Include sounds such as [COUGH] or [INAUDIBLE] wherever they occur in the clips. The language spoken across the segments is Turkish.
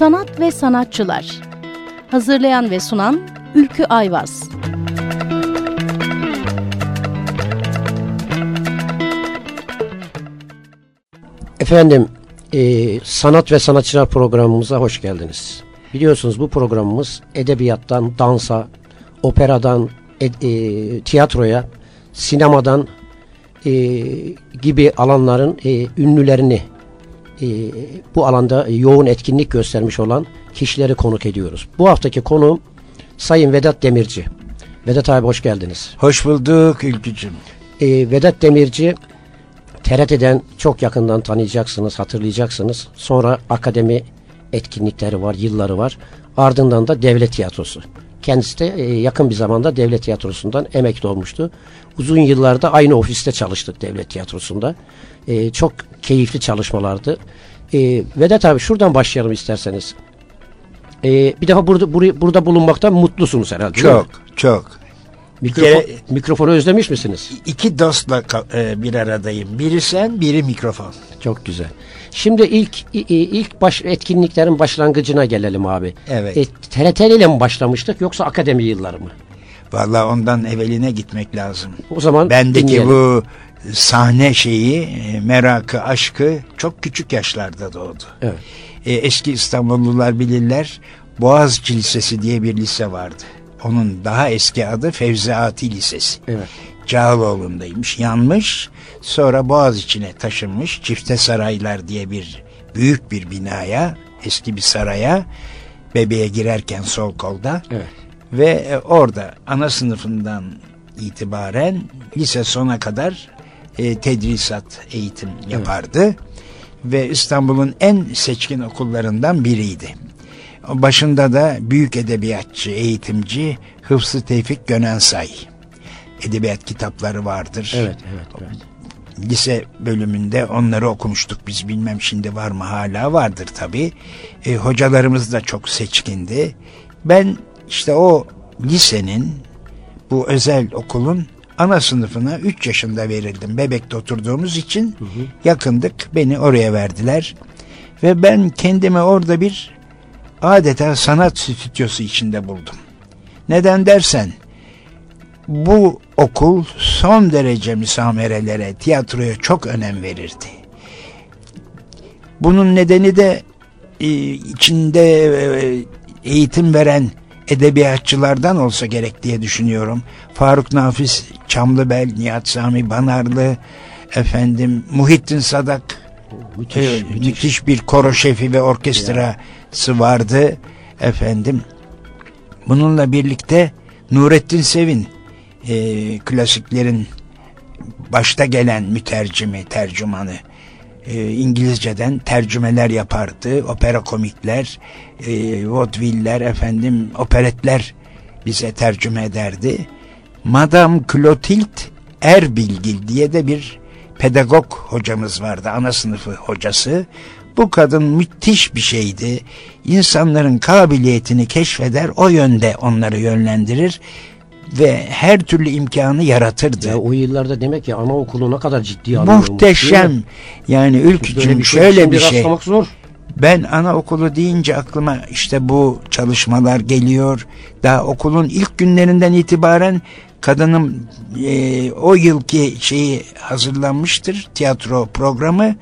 Sanat ve Sanatçılar Hazırlayan ve sunan Ülkü Ayvaz Efendim, e, Sanat ve Sanatçılar programımıza hoş geldiniz. Biliyorsunuz bu programımız edebiyattan, dansa, operadan, e, e, tiyatroya, sinemadan e, gibi alanların e, ünlülerini e, bu alanda yoğun etkinlik göstermiş olan kişileri konuk ediyoruz. Bu haftaki konu Sayın Vedat Demirci. Vedat abi hoş geldiniz. Hoş bulduk Ülkücüm. E, Vedat Demirci TRT'den çok yakından tanıyacaksınız, hatırlayacaksınız. Sonra akademi etkinlikleri var, yılları var. Ardından da devlet tiyatrosu. Kendisi de e, yakın bir zamanda devlet tiyatrosundan emekli olmuştu. Uzun yıllarda aynı ofiste çalıştık devlet tiyatrosunda. E, çok keyifli çalışmalardı. E, Vedat abi şuradan başlayalım isterseniz. E, bir defa burada bur burada bulunmaktan mutlusunuz herhalde. Çok, çok. Mikrofon, kere, mikrofonu özlemiş misiniz? İki dostla e, bir aradayım. Biri sen, biri mikrofon. Çok güzel. Şimdi ilk ilk baş etkinliklerin başlangıcına gelelim abi. Evet. E, TRT ile mi başlamıştık yoksa akademi yılları mı? Vallahi ondan evveline gitmek lazım. O zaman bendeki dinleyelim. bu sahne şeyi, e, merakı, aşkı çok küçük yaşlarda doğdu. Evet. E, eski İstanbullular bilirler. Boğaziçi Lisesi diye bir lise vardı. Onun daha eski adı Fevziati Lisesi. Evet. Cağaloğlu'ndaymış. Yanmış. Sonra Boğaz içine taşınmış. Çifte Saraylar diye bir büyük bir binaya, eski bir saraya bebeğe girerken sol kolda. Evet. Ve e, orada ana sınıfından itibaren lise sona kadar e, tedrisat eğitim yapardı. Evet. Ve İstanbul'un en seçkin okullarından biriydi. Başında da büyük edebiyatçı, eğitimci Hıfzı Tevfik Gönensay. Edebiyat kitapları vardır. Evet, evet, evet. Lise bölümünde onları okumuştuk biz bilmem şimdi var mı hala vardır tabi. E, hocalarımız da çok seçkindi. Ben işte o lisenin bu özel okulun ana sınıfına 3 yaşında verildim. Bebekte oturduğumuz için hı hı. yakındık. Beni oraya verdiler. Ve ben kendimi orada bir adeta sanat stüdyosu içinde buldum. Neden dersen bu okul son derece müsamerelere, tiyatroya çok önem verirdi. Bunun nedeni de e, içinde e, eğitim veren edebiyatçılardan olsa gerek diye düşünüyorum. Faruk Nafiz Çamlıbel, Nihat Sami Banarlı, efendim Muhittin Sadak müthiş, e, müthiş. müthiş bir koro şefi ve orkestrası vardı efendim. Bununla birlikte Nurettin Sevin e, klasiklerin başta gelen mütercimi, tercümanı e, İngilizceden tercümeler yapardı. Opera komikler, e, vaudeviller, efendim operetler bize tercüme ederdi. Madame Clotilde Erbilgil diye de bir pedagog hocamız vardı, ana sınıfı hocası. Bu kadın müthiş bir şeydi. İnsanların kabiliyetini keşfeder, o yönde onları yönlendirir ve her türlü imkanı yaratırdı. Ya o yıllarda demek ki anaokulu ne kadar ciddi alıyormuş. Muhteşem. Yani ülkücüm bir şey, şöyle bir şey. Zor. Ben anaokulu deyince aklıma işte bu çalışmalar geliyor. Daha okulun ilk günlerinden itibaren kadının e, o yılki şeyi hazırlanmıştır tiyatro programı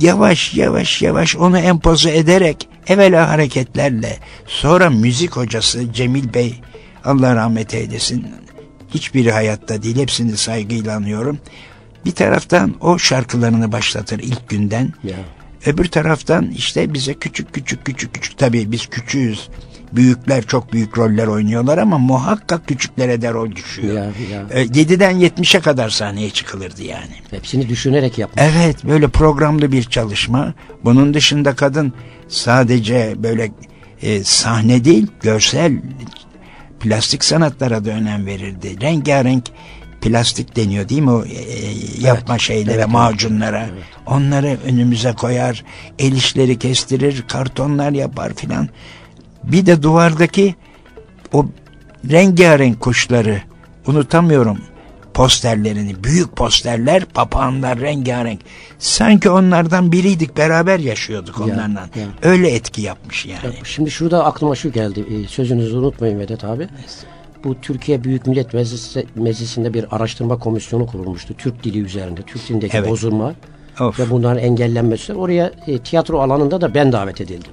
yavaş yavaş yavaş onu empoze ederek evvela hareketlerle sonra müzik hocası Cemil Bey Allah rahmet eylesin hiçbiri hayatta değil hepsini saygıyla anıyorum. Bir taraftan o şarkılarını başlatır ilk günden. Ya. öbür taraftan işte bize küçük küçük küçük küçük tabii biz küçüğüz büyükler çok büyük roller oynuyorlar ama muhakkak küçüklere de rol düşüyor. Ya, ya. E, 7'den 70'e kadar sahneye çıkılırdı yani. Hepsini düşünerek yapmış. Evet böyle programlı bir çalışma. Bunun dışında kadın sadece böyle e, sahne değil görsel plastik sanatlara da önem verirdi. Rengarenk plastik deniyor değil mi o e, yapma evet, şeylere, evet, macunlara. Evet. Onları önümüze koyar, el işleri kestirir, kartonlar yapar filan. Bir de duvardaki o rengarenk kuşları unutamıyorum. posterlerini, büyük posterler, papağanlar rengarenk. Sanki onlardan biriydik, beraber yaşıyorduk Ya, onlarla. ya. Öyle etki yapmış yani. Şimdi şurada aklıma şu geldi. Ee, Sözünüzü unutmayın Vedat abi. Bu Türkiye Büyük Millet Meclisi, Meclisi'nde bir araştırma komisyonu kurulmuştu. Türk dili üzerinde, Türk dilindeki Evet. bozulma Of. ve bunların engellenmesi. Oraya e, tiyatro alanında da ben davet edildim.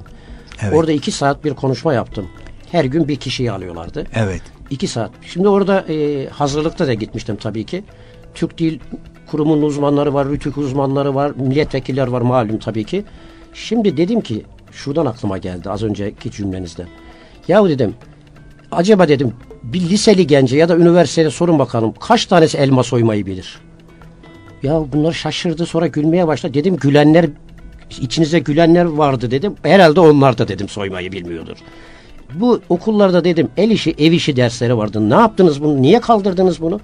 Evet. Orada iki saat bir konuşma yaptım. Her gün bir kişiyi alıyorlardı. Evet. İki saat. Şimdi orada e, hazırlıkta da gitmiştim tabii ki. Türk Dil Kurumu'nun uzmanları var, rütük uzmanları var, milletvekiller var malum tabii ki. Şimdi dedim ki, şuradan aklıma geldi az önceki cümlenizde. Yahu dedim, acaba dedim bir liseli gence ya da üniversitede sorun bakalım kaç tanesi elma soymayı bilir? Ya bunlar şaşırdı sonra gülmeye başladı. Dedim gülenler içinizde gülenler vardı dedim. Herhalde onlar da dedim soymayı bilmiyordur. Bu okullarda dedim el işi ev işi dersleri vardı. Ne yaptınız bunu? Niye kaldırdınız bunu?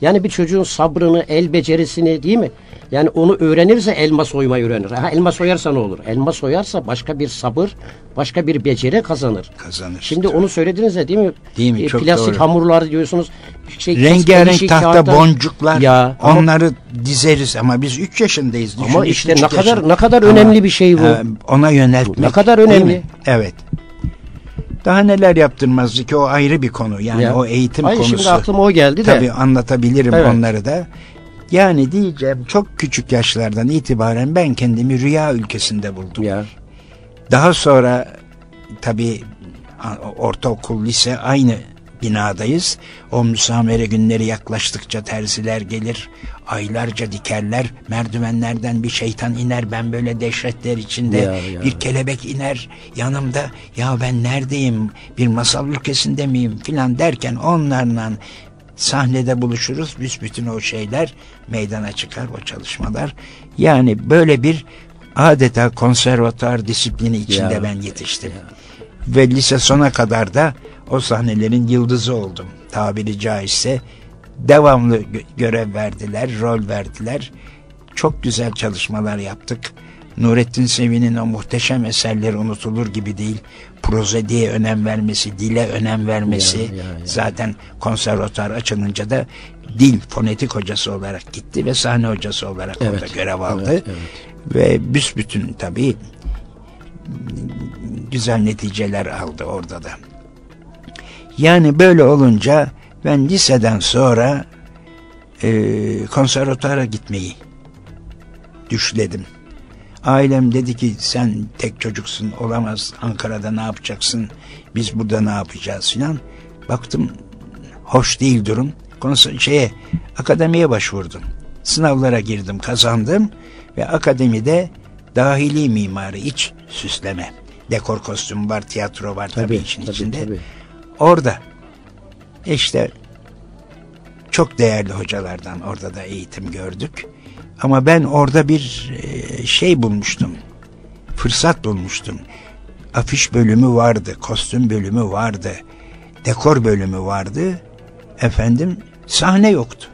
Yani bir çocuğun sabrını, el becerisini değil mi? Yani onu öğrenirse elma soymayı öğrenir. Ha, elma soyarsa ne olur? Elma soyarsa başka bir sabır, başka bir beceri kazanır. Kazanır. Şimdi onu söylediniz de değil mi? Değil mi? E, Çok plastik doğru. hamurlar diyorsunuz. Şey, Rengarenk tahta kağıttan- boncuklar Ya ama- onları dizeriz ama biz 3 yaşındayız. Düşün, Ama işte ne kadar- ne kadar Ama, önemli bir şey bu. e, Ona yöneltmek. Ne kadar önemli. Evet. Daha neler yaptırmazdı ki o ayrı bir konu. Yani Ya. o eğitim Hayır, konusu. şimdi aklıma o geldi de. Tabii anlatabilirim Evet. onları da. Yani diyeceğim çok küçük yaşlardan itibaren ben kendimi rüya ülkesinde buldum. Ya. Daha sonra tabii ortaokul, lise aynı binadayız. O müsamere günleri yaklaştıkça terziler gelir. Aylarca dikerler. Merdivenlerden bir şeytan iner. Ben böyle dehşetler içinde. Ya, ya. Bir kelebek iner yanımda. Ya ben neredeyim? Bir masal ülkesinde miyim? Filan derken onlarla sahnede buluşuruz. Büsbütün o şeyler meydana çıkar o çalışmalar. Yani böyle bir adeta konservatuar disiplini içinde Ya, ben yetiştim. Ve lise sona kadar da o sahnelerin yıldızı oldum. Tabiri caizse devamlı gö- görev verdiler, rol verdiler. Çok güzel çalışmalar yaptık. Nurettin Sevi'nin o muhteşem eserleri unutulur gibi değil. Prozediye önem vermesi, dile önem vermesi. Ya, ya, ya. Zaten konservatuar açılınca da dil fonetik hocası olarak gitti ve sahne hocası olarak orada Evet, görev aldı. evet, Ve büsbütün tabii güzel neticeler aldı orada da. Yani böyle olunca ben liseden sonra e, konservatuara gitmeyi düşledim. Ailem dedi ki sen tek çocuksun olamaz Ankara'da ne yapacaksın biz burada ne yapacağız filan. Baktım hoş değil durum. Konser şeye akademiye başvurdum. Sınavlara girdim kazandım ve akademide dahili mimari iç süsleme. Dekor kostüm var, tiyatro var tabii, Tabii, işin tabii, içinde. tabii. Orada işte çok değerli hocalardan orada da eğitim gördük. Ama ben orada bir e, şey bulmuştum. Fırsat bulmuştum. Afiş bölümü vardı, kostüm bölümü vardı, dekor bölümü vardı. Efendim sahne yoktu.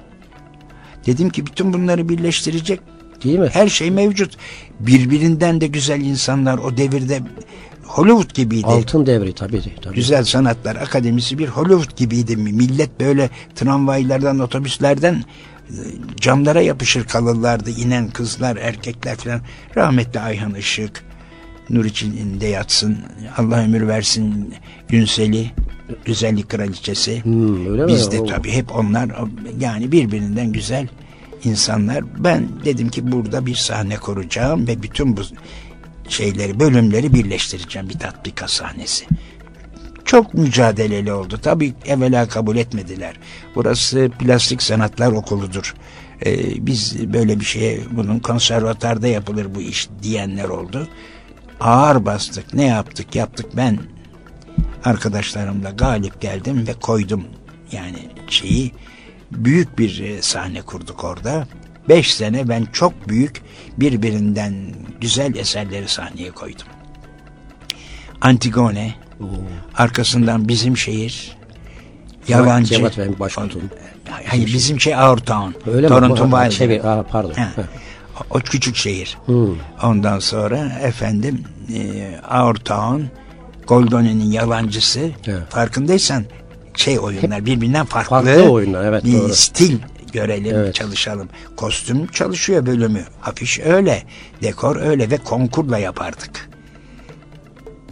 Dedim ki bütün bunları birleştirecek Değil mi? her şey mevcut. Birbirinden de güzel insanlar o devirde Hollywood gibiydi. Altın devri tabii. tabii. Güzel Sanatlar Akademisi bir Hollywood gibiydi. Millet böyle tramvaylardan, otobüslerden e, camlara yapışır kalırlardı. inen kızlar, erkekler falan. Rahmetli Ayhan Işık, nur içinde yatsın, Allah ömür versin Günsel'i, güzellik kraliçesi. Hmm, öyle mi? Biz de O- tabii hep onlar yani birbirinden güzel insanlar. Ben dedim ki burada bir sahne kuracağım ve bütün bu şeyleri, bölümleri birleştireceğim bir tatbikat sahnesi. Çok mücadeleli oldu. Tabii evvela kabul etmediler. Burası plastik sanatlar okuludur. Ee, biz böyle bir şeye bunun konservatuarda yapılır bu iş diyenler oldu. Ağır bastık. Ne yaptık? Yaptık. Ben arkadaşlarımla galip geldim ve koydum yani şeyi büyük bir e, sahne kurduk orada. Beş sene ben çok büyük birbirinden güzel eserleri sahneye koydum. Antigone, arkasından bizim şehir, Yalancı. Cevat Bey'in başkutun. Hayır bizim şey Our Town. Öyle Toronto mi? Çevir. Ha, pardon. Ha. O küçük şehir. Hmm. Ondan sonra efendim e, Our Town, Goldoni'nin yalancısı. Evet. Farkındaysan şey oyunlar birbirinden farklı. Farklı oyunlar, evet, Bir doğru. stil görelim, Evet. çalışalım. Kostüm çalışıyor bölümü. Afiş öyle, dekor öyle ve konkurla yapardık.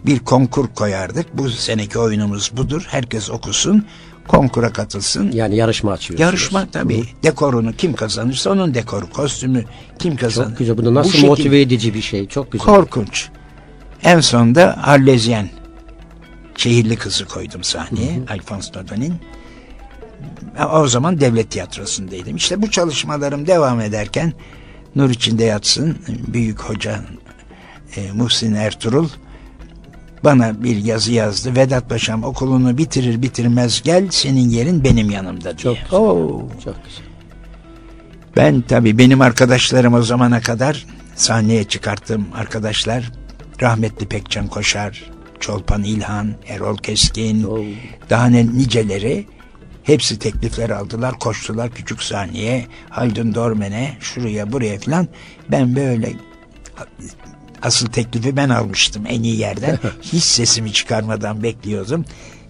Bir konkur koyardık. Bu seneki oyunumuz budur. Herkes okusun, konkura katılsın. Yani yarışma açıyorsunuz. Yarışma tabii. Dekorunu kim kazanırsa onun dekoru, kostümü kim kazanır. Çok güzel. Bu da nasıl şekilde- motive edici bir şey. Çok güzel. Korkunç. En sonunda Arlezyen şehirli kızı koydum sahneye. Alphonse Dodon'in. O zaman devlet tiyatrosundaydım. İşte bu çalışmalarım devam ederken Nur içinde yatsın büyük hoca e, Muhsin Ertuğrul bana bir yazı yazdı. Vedat Paşam okulunu bitirir bitirmez gel senin yerin benim yanımda diye. Çok. Oo. Çok güzel. Ben tabii benim arkadaşlarım o zamana kadar sahneye çıkarttığım arkadaşlar rahmetli Pekcan Koşar, Çolpan İlhan, Erol Keskin, Oo. daha ne niceleri hepsi teklifler aldılar, koştular küçük sahneye, Haldun Dormen'e, şuraya buraya filan. Ben böyle asıl teklifi ben almıştım en iyi yerden. [LAUGHS] Hiç sesimi çıkarmadan bekliyordum.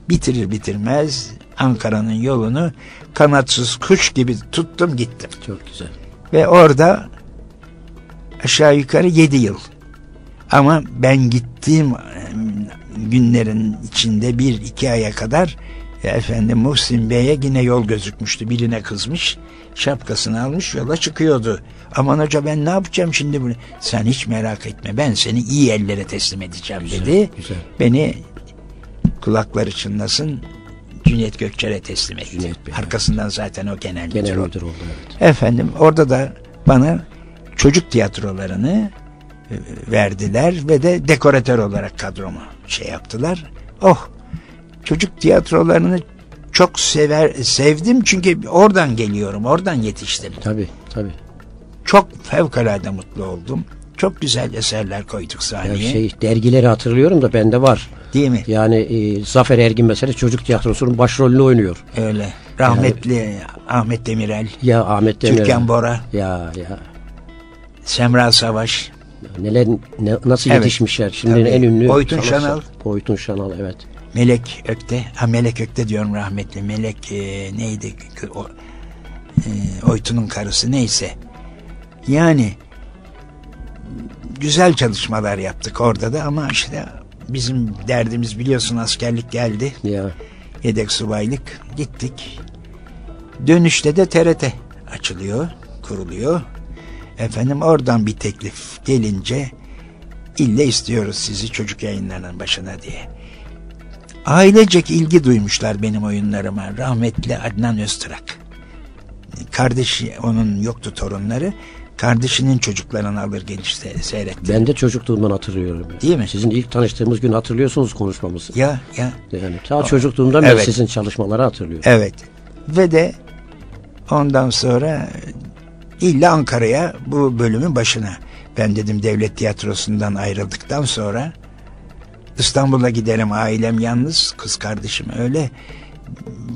Bitirir bitirmez Ankara'nın yolunu kanatsız kuş gibi tuttum gittim. Çok güzel. Ve orada aşağı yukarı yedi yıl. Ama ben gittiğim günlerin içinde bir iki aya kadar e, efendim Muhsin Bey'e yine yol gözükmüştü. Birine kızmış, şapkasını almış yola çıkıyordu. Aman hoca ben ne yapacağım şimdi bunu? Sen hiç merak etme ben seni iyi ellere teslim edeceğim dedi. güzel. Beni kulakları çınlasın Cüneyt Gökçer'e teslim etti. Cüneyt Bey, Arkasından zaten o genel, Genel müdür oldu. müdür oldu. Evet. Efendim orada da bana çocuk tiyatrolarını e, verdiler ve de dekoratör olarak kadromu şey yaptılar. Oh çocuk tiyatrolarını çok sever sevdim çünkü oradan geliyorum, oradan yetiştim. Tabii tabii. Çok fevkalade mutlu oldum. Çok güzel eserler koyduk Ya sahneye. şey dergileri hatırlıyorum da bende var. Değil mi? Yani e, Zafer Ergin mesela çocuk tiyatrosunun başrolünü oynuyor. Öyle. Rahmetli Ahmet Demirel, Ya Ahmet Demir. Türkan Bora, Ya ya. Semra Savaş, Neler ne- nasıl Evet. yetişmişler. Şimdi Tabii. en ünlü Boytun. Şanal. Boytun Şanal evet. Melek Ökte, ha Melek Ökte diyorum rahmetli. Melek e, neydi? O, e, Oytun'un karısı neyse. Yani güzel çalışmalar yaptık orada da ama işte bizim derdimiz biliyorsun askerlik geldi. Ya Yedek subaylık gittik. Dönüşte de TRT açılıyor, kuruluyor. Efendim oradan bir teklif gelince ille istiyoruz sizi çocuk yayınlarının başına diye. Ailecek ilgi duymuşlar benim oyunlarıma. Rahmetli Adnan Öztürk. Kardeşi onun yoktu torunları. Kardeşinin çocuklarını alır gelir se- seyretti. ben de çocukluğumdan hatırlıyorum. Değil mi? Sizin ilk tanıştığımız gün hatırlıyorsunuz konuşmamızı. Ya ya Yani ta çocukluğumdan Evet. sizin çalışmaları hatırlıyorum. Evet. Ve de ondan sonra illa Ankara'ya bu bölümün başına. Ben dedim devlet tiyatrosundan ayrıldıktan sonra İstanbul'a giderim ailem yalnız kız kardeşim öyle.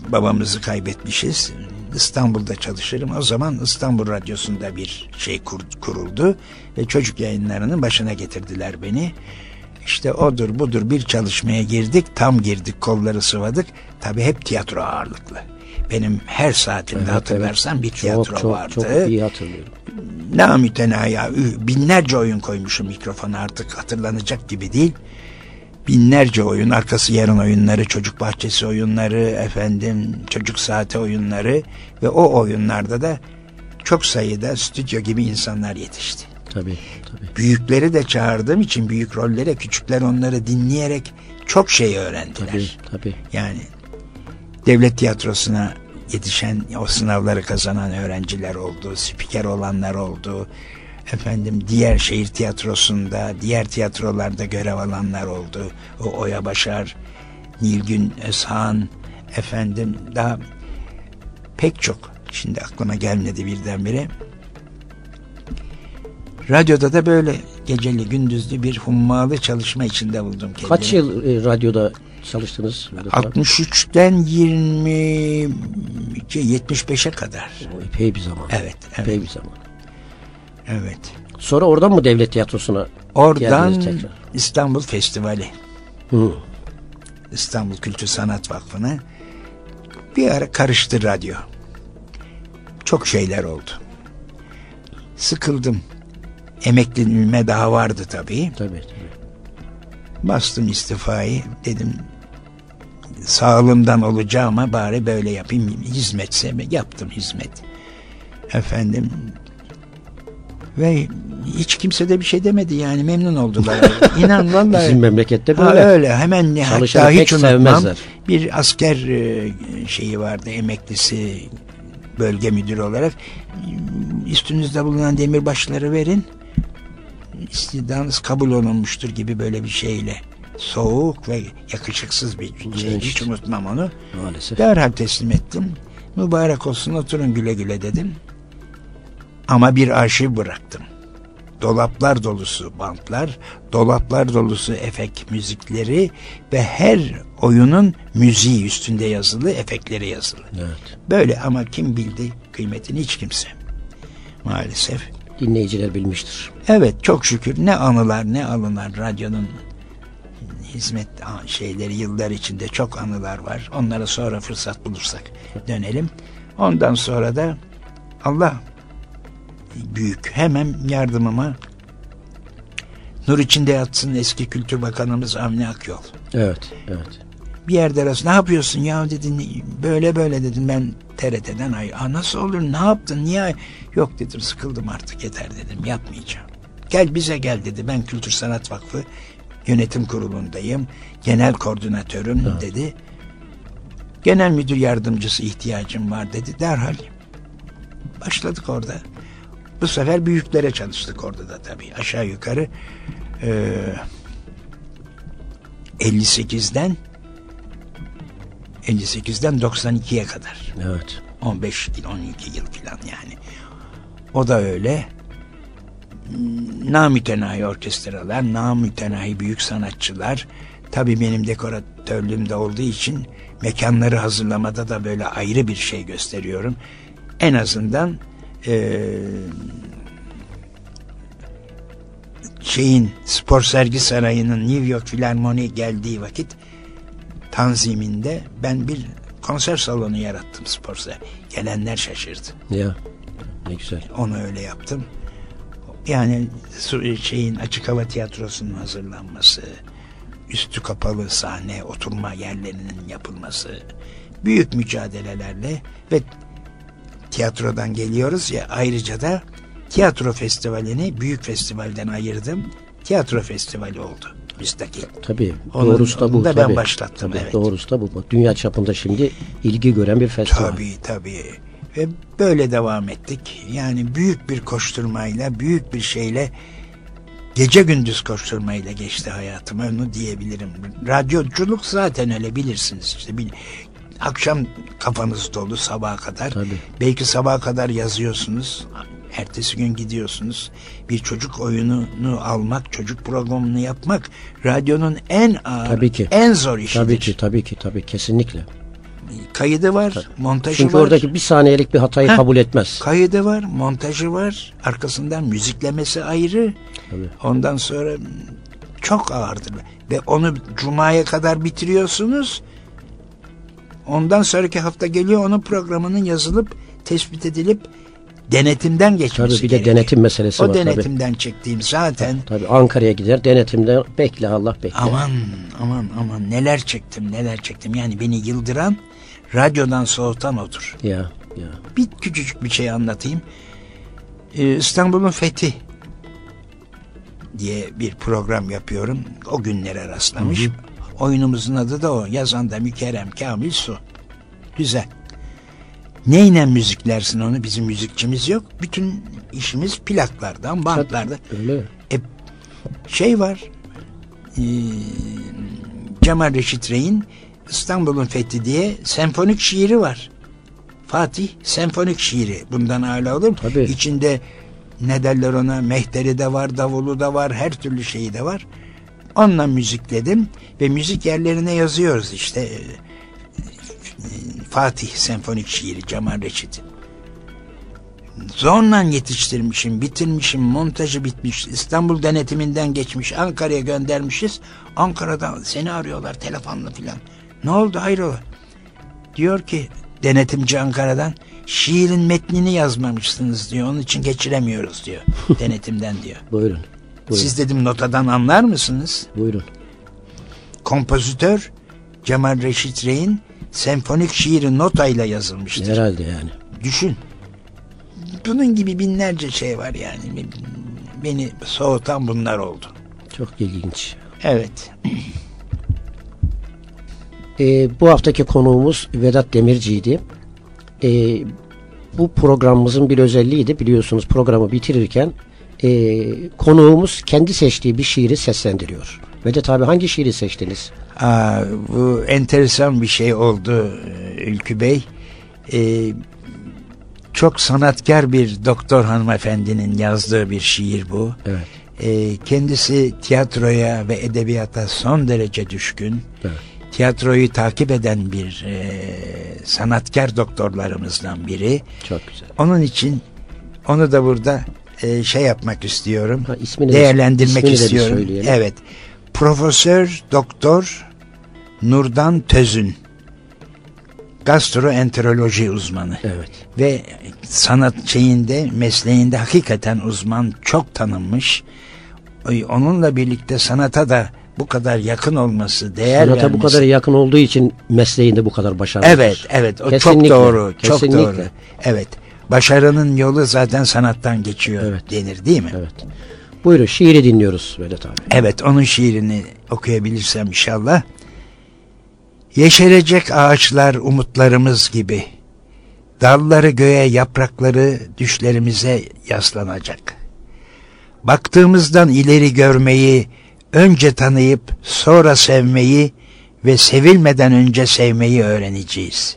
Babamızı kaybetmişiz. İstanbul'da çalışırım. O zaman İstanbul Radyosu'nda bir şey kur- kuruldu ve çocuk yayınlarının başına getirdiler beni. İşte odur budur bir çalışmaya girdik tam girdik kolları sıvadık. Tabi hep tiyatro ağırlıklı benim her saatimde Evet, hatırlarsan bir Çok tiyatro çok vardı çok iyi hatırlıyorum. namütenaya binlerce oyun koymuşum mikrofona artık hatırlanacak gibi değil. Binlerce oyun, arkası yarın oyunları, çocuk bahçesi oyunları, efendim çocuk saati oyunları ve o oyunlarda da çok sayıda stüdyo gibi insanlar yetişti. Tabii tabii. Büyükleri de çağırdığım için büyük rollere küçükler onları dinleyerek çok şey öğrendiler. Tabii tabii. Yani devlet tiyatrosuna yetişen o sınavları kazanan öğrenciler oldu, spiker olanlar oldu. Efendim diğer şehir tiyatrosunda, diğer tiyatrolarda görev alanlar oldu. O Oya Başar, Nilgün Özhan, efendim daha pek çok. Şimdi aklıma gelmedi birdenbire. Radyoda da böyle geceli gündüzlü bir hummalı çalışma içinde buldum kendimi. Kaç yıl e, radyoda çalıştınız? Vedat abi? 63'ten 20 75'e kadar. O epey bir zaman. Evet, Epey evet, bir zaman. evet. Sonra oradan mı devlet tiyatrosuna Oradan? İstanbul Festivali, Hı. İstanbul Kültür Sanat Vakfı'na bir ara karıştı radyo. çok şeyler oldu. Sıkıldım. Emekliliğime daha vardı tabii. Tabii tabii. Bastım istifayı. Dedim sağlığımdan olacağıma bari böyle yapayım. Hizmetse yaptım hizmet. Efendim ve hiç kimse de bir şey demedi yani memnun oldular. [LAUGHS] İnan vallahi. Bizim memlekette Ha, böyle. öyle hemen Çalışanı hatta hiç unutmam. sevmezler. Bir asker e, şeyi vardı emeklisi bölge müdürü olarak üstünüzde bulunan demirbaşları verin istidanız kabul olunmuştur gibi böyle bir şeyle soğuk ve yakışıksız bir şey. Genç. Hiç unutmam onu. Maalesef. Derhal teslim ettim. Mübarek olsun oturun güle güle dedim. Ama bir arşiv bıraktım. Dolaplar dolusu bantlar, dolaplar dolusu efekt müzikleri ve her oyunun müziği üstünde yazılı, efektleri yazılı. Evet. Böyle ama kim bildi kıymetini hiç kimse. Maalesef. Dinleyiciler bilmiştir. Evet çok şükür ne anılar ne anılar radyonun hizmet şeyleri yıllar içinde çok anılar var. Onlara sonra fırsat bulursak dönelim. Ondan sonra da Allah büyük hemen yardımıma nur içinde yatsın eski Kültür Bakanımız Avni Akyol. Evet, evet. Bir yerde arası ne yapıyorsun ya dedi böyle böyle dedim ben TRT'den ay Aa, nasıl olur ne yaptın niye yok dedim sıkıldım artık yeter dedim yapmayacağım. Gel bize gel dedi ben Kültür Sanat Vakfı yönetim kurulundayım genel koordinatörüm Evet. dedi. Genel müdür yardımcısı ihtiyacım var dedi derhal. Başladık orada. Bu sefer büyüklere çalıştık orada da tabii aşağı yukarı eee 58'den 58'den 92'ye kadar. Evet. 15 yıl, 12 yıl falan yani. O da öyle. Namütenahi orkestralar, namütenahi büyük sanatçılar. Tabii benim dekoratörlüğüm de olduğu için mekanları hazırlamada da böyle ayrı bir şey gösteriyorum. En azından eee şeyin spor sergi sarayının New York Filarmoni geldiği vakit tanziminde ben bir konser salonu yarattım spor sergi. Gelenler şaşırdı. Ya ne güzel. Onu öyle yaptım. Yani şeyin açık hava tiyatrosunun hazırlanması, üstü kapalı sahne, oturma yerlerinin yapılması, büyük mücadelelerle ve tiyatrodan geliyoruz ya ayrıca da tiyatro festivalini büyük festivalden ayırdım. Tiyatro festivali oldu müstakil. Tabii. Onun- doğrusu da bu. da ben tabii. başlattım, Tabii, evet. Doğrusu da bu. Dünya çapında şimdi ilgi gören bir festival. Tabii tabii. Ve böyle devam ettik. Yani büyük bir koşturmayla, büyük bir şeyle gece gündüz koşturmayla geçti hayatım. Onu diyebilirim. Radyoculuk zaten öyle bilirsiniz. işte bir, akşam kafanız dolu sabaha kadar. Tabii. Belki sabaha kadar yazıyorsunuz. Ertesi gün gidiyorsunuz. Bir çocuk oyununu almak, çocuk programını yapmak radyonun en ağır, Tabii ki. en zor işidir. Tabii ki, tabii ki, tabii kesinlikle. Kaydı var, montajı Çünkü var. oradaki bir saniyelik bir hatayı Heh. kabul etmez. Kaydı var, montajı var, arkasından müziklemesi ayrı. Tabii. Ondan sonra çok ağırdır. Ve onu cumaya kadar bitiriyorsunuz. Ondan sonraki hafta geliyor onun programının yazılıp tespit edilip denetimden geçmesi Tabii bir de gerekiyor. denetim meselesi O var tabii. denetimden çektiğim zaten Tabii Ankara'ya gider denetimde bekle Allah bekle. aman aman aman neler çektim neler çektim. Yani beni yıldıran radyodan soğutan odur. Ya ya. Bir küçücük bir şey anlatayım. Ee, İstanbul'un fethi diye bir program yapıyorum. O günlere rastlamış. Oyunumuzun adı da o. Yazan da Mükerrem Kamil Su. Güzel. Neyle müziklersin onu? Bizim müzikçimiz yok. Bütün işimiz plaklardan, bantlardan. Öyle. Şey var. ee, Cemal Reşit Rey'in İstanbul'un Fethi diye senfonik şiiri var. Fatih senfonik şiiri. Bundan hala olur mu? Tabii. İçinde ne derler ona mehteri de var, davulu da var, her türlü şeyi de var. Onunla müzikledim ve müzik yerlerine yazıyoruz işte. Ee, Fatih senfonik şiiri Cemal Reşit'in. Zorla yetiştirmişim, bitirmişim, montajı bitmiş, İstanbul denetiminden geçmiş, Ankara'ya göndermişiz. Ankara'dan seni arıyorlar telefonla filan. Ne oldu hayrola? Diyor ki denetimci Ankara'dan şiirin metnini yazmamışsınız diyor. Onun için geçiremiyoruz diyor. [LAUGHS] Denetimden diyor. Buyurun. Buyurun. Siz dedim notadan anlar mısınız? Buyurun. Kompozitör Cemal Reşit Rey'in senfonik şiiri notayla yazılmıştır. Herhalde yani. Düşün. Bunun gibi binlerce şey var yani. Beni soğutan bunlar oldu. Çok ilginç. Evet. [CLEARS THROAT] Ee, bu haftaki konuğumuz Vedat Demirci'ydi. Ee, bu programımızın bir özelliği de biliyorsunuz programı bitirirken e, konuğumuz kendi seçtiği bir şiiri seslendiriyor. Vedat abi hangi şiiri seçtiniz? Aa, bu enteresan bir şey oldu e, Ülkü Bey. Ee, çok sanatkar bir doktor hanımefendinin yazdığı bir şiir bu. Evet. Ee, kendisi tiyatroya ve edebiyata son derece düşkün. Evet. Tiyatroyu takip eden bir e, sanatkar doktorlarımızdan biri. Çok güzel. Onun için onu da burada e, şey yapmak istiyorum. Ha, ismini de- değerlendirmek ismini de istiyorum. söyleyelim. Evet. Profesör Doktor Nurdan Tözün. Gastroenteroloji uzmanı Evet. ve sanat şeyinde mesleğinde hakikaten uzman çok tanınmış. Onunla birlikte sanata da bu kadar yakın olması, değer Sanata bu vermesi- kadar yakın olduğu için mesleğinde bu kadar başarılı. Evet, evet. O Kesinlikle, çok doğru, çok kesinlikle. doğru. Evet. Başarının yolu zaten sanattan geçiyor Evet. denir değil mi? Evet. Buyurun şiiri dinliyoruz Vedat abi. Evet onun şiirini okuyabilirsem inşallah. Yeşerecek ağaçlar umutlarımız gibi. Dalları göğe yaprakları düşlerimize yaslanacak. Baktığımızdan ileri görmeyi, önce tanıyıp sonra sevmeyi ve sevilmeden önce sevmeyi öğreneceğiz.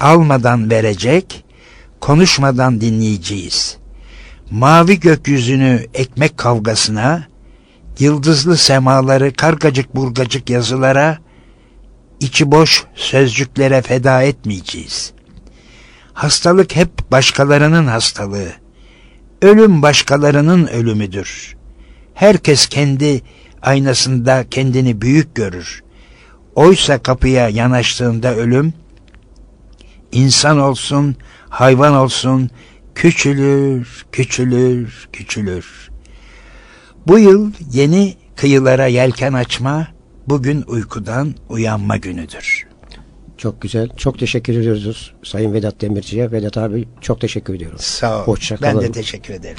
Almadan verecek, konuşmadan dinleyeceğiz. Mavi gökyüzünü ekmek kavgasına, yıldızlı semaları kargacık burgacık yazılara, içi boş sözcüklere feda etmeyeceğiz. Hastalık hep başkalarının hastalığı. Ölüm başkalarının ölümüdür. Herkes kendi aynasında kendini büyük görür. Oysa kapıya yanaştığında ölüm, insan olsun, hayvan olsun, küçülür, küçülür, küçülür. Bu yıl yeni kıyılara yelken açma, bugün uykudan uyanma günüdür. Çok güzel. Çok teşekkür ediyoruz Sayın Vedat Demirci'ye. Vedat abi çok teşekkür ediyorum. Sağ ol. Hoşça ben de kalın. teşekkür ederim.